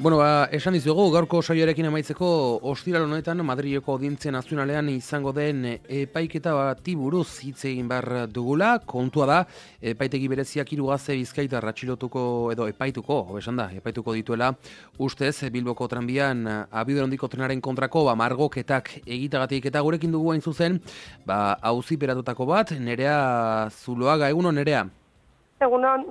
Bueno, ba, esan dizugu, gaurko saioarekin amaitzeko ostiral honetan Madrileko audientzia nazionalean izango den epaiketa bati buruz hitz egin behar dugula. Kontua da, epaitegi bereziak irugaze bizkaita ratxilotuko edo epaituko, esan da, epaituko dituela, ustez, Bilboko tranbian abidor hondiko trenaren kontrako, ba, margoketak egitagatik eta gurekin dugu hain zuzen, ba, hauzi beratutako bat, nerea zuloaga, egunon nerea? Egunon.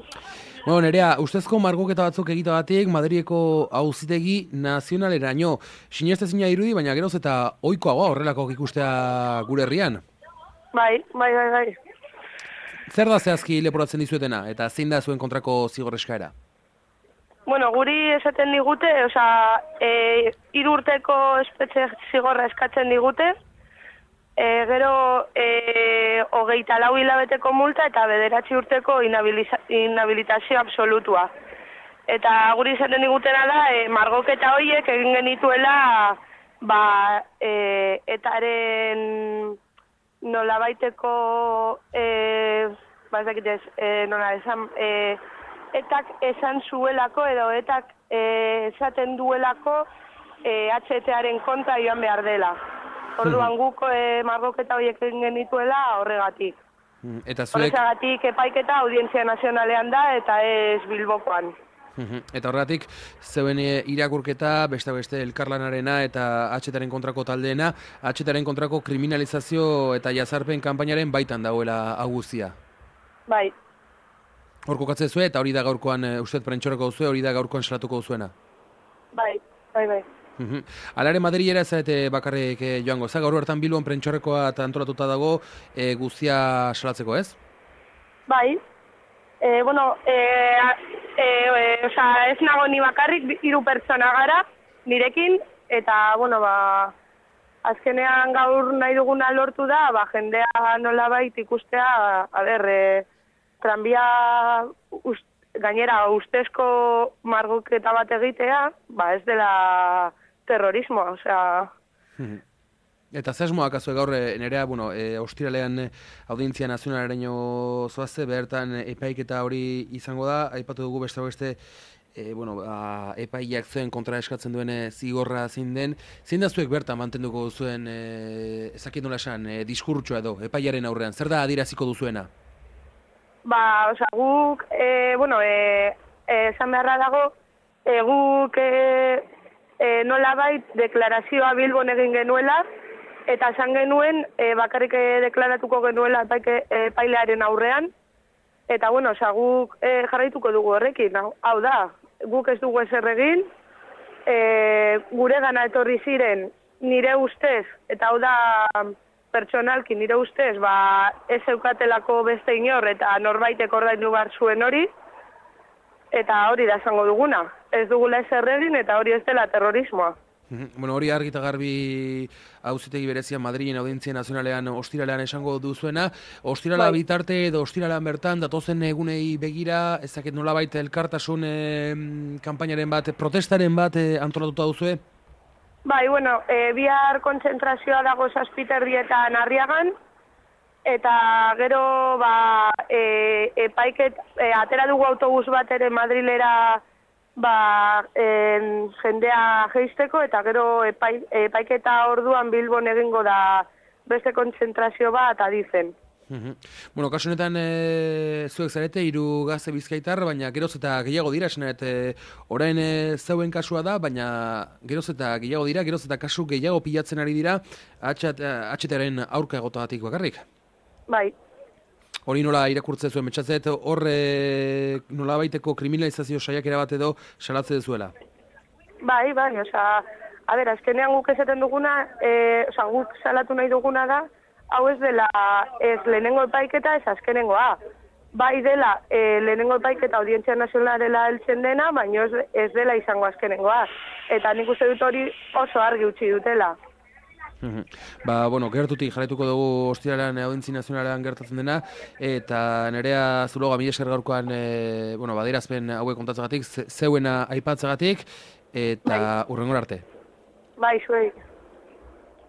Bueno, nerea, ustezko margoketa batzuk egita batik, Madrieko auzitegi nazionaleraino. Sineste zina irudi, baina geroz eta oikoagoa horrelako ikustea gure herrian. Bai, bai, bai, bai. Zer da zehazki leporatzen dizuetena, eta zein da zuen kontrako zigorreskaera? Bueno, guri esaten digute, oza, e, irurteko espetxe zigorra eskatzen digute, e, gero e, hogeita lau hilabeteko multa eta bederatzi urteko inhabilitazio absolutua. Eta guri izaten digutena da, e, margoketa horiek egin genituela ba, e, etaren nolabaiteko e, ba, ez e, nola esan, e, etak esan zuelako edo etak e, esaten duelako e, HTaren konta joan behar dela. Orduan guk e, margoketa horiek egin genituela horregatik. Mm, eta zuek... Horregatik epaiketa audientzia nazionalean da eta ez bilbokoan. Eta horregatik, zeuen eh, irakurketa, beste beste elkarlanarena eta atxetaren kontrako taldeena, atxetaren kontrako kriminalizazio eta jazarpen kanpainaren baitan dagoela aguzia. Bai. Horko katze zuen, eta hori da gaurkoan, e, uste prentxorako zuen, hori da gaurkoan salatuko zuena? Bai, bai, bai. Alare Madrilera ez zaite bakarrik eh, joango, za gaur hartan Bilbon prentxorrekoa eta antolatuta dago e, guztia salatzeko, ez? Bai, e, bueno, e, e, e, oza, ez nago ni bakarrik hiru pertsona gara, nirekin, eta, bueno, ba, azkenean gaur nahi duguna lortu da, ba, jendea nola bait ikustea, a ber, e, tranbia gainera ustezko margoketa bat egitea, ba, ez dela terrorismoa, osea... Eta zesmoak azue gaur eh, nerea, bueno, e, ostiralean eh, audientzia nazionalaren zoazte, behertan epaiketa hori izango da, aipatu dugu beste beste, e, bueno, ba, epaiak zuen kontra eskatzen duen zigorra zein den, zein da zuek bertan mantenduko zuen, e, ezakit nola esan, e, diskurtsoa edo, epaiaren aurrean, zer da adiraziko duzuena? Ba, osea, guk, e, bueno, e, esan beharra dago, e, guk e, e, nola bait deklarazioa bilbon egin genuela, eta esan genuen e, bakarrik deklaratuko genuela epaike, e, pailearen aurrean, eta bueno, oza, guk e, jarraituko dugu horrekin, hau da, guk ez dugu ezer egin, e, gure gana etorri ziren nire ustez, eta hau da pertsonalki nire ustez, ba, ez eukatelako beste inor, eta norbaitek ordaindu bar zuen hori, eta hori da esango duguna. Ez dugula ez erregin eta hori ez dela terrorismoa. Bueno, hori argi eta garbi hauzitegi berezia Madrilen audientzia nazionalean ostiralean esango duzuena. Ostirala bai. bitarte edo ostiralean bertan datozen egunei begira, ezaket nola baita elkartasun e, kampainaren bat, protestaren bat e, antolatuta duzue? Bai, bueno, e, bihar kontzentrazioa dago saspiterdietan arriagan, eta gero ba, e, epaiket, e, atera dugu autobus bat ere Madrilera ba, en, jendea geisteko eta gero epai, epaiketa orduan Bilbon egingo da beste kontzentrazio bat adizen. Bueno, kasu honetan e, zuek zarete hiru gazte bizkaitar, baina geroz eta gehiago dira, esan e, orain e, zeuen kasua da, baina geroz eta gehiago dira, geroz eta kasu gehiago pilatzen ari dira, atxetaren aurka egotatik bakarrik. Bai. Hori nola irakurtzen zuen, metxatzet, horre nola baiteko kriminalizazio saiakera bat edo salatze duzuela? Bai, bai, oza, a ber, azkenean guk esaten duguna, e, oza, guk salatu nahi duguna da, hau ez dela, ez lehenengo epaiketa, ez azkenengoa. Bai dela, e, lehenengo epaiketa audientzia nazionarela heltzen dena, baina ez, ez dela izango azkenengoa. Eta nik uste dut hori oso argi utzi dutela. Ba, bueno, gertutik jarraituko dugu ostiralean audentzi nazionalean gertatzen dena, eta nerea zuloga mila esker gaurkoan, e, bueno, badirazpen hauek kontatzagatik, zeuena aipatzagatik, eta bai. urrengor arte. Bai, zuei.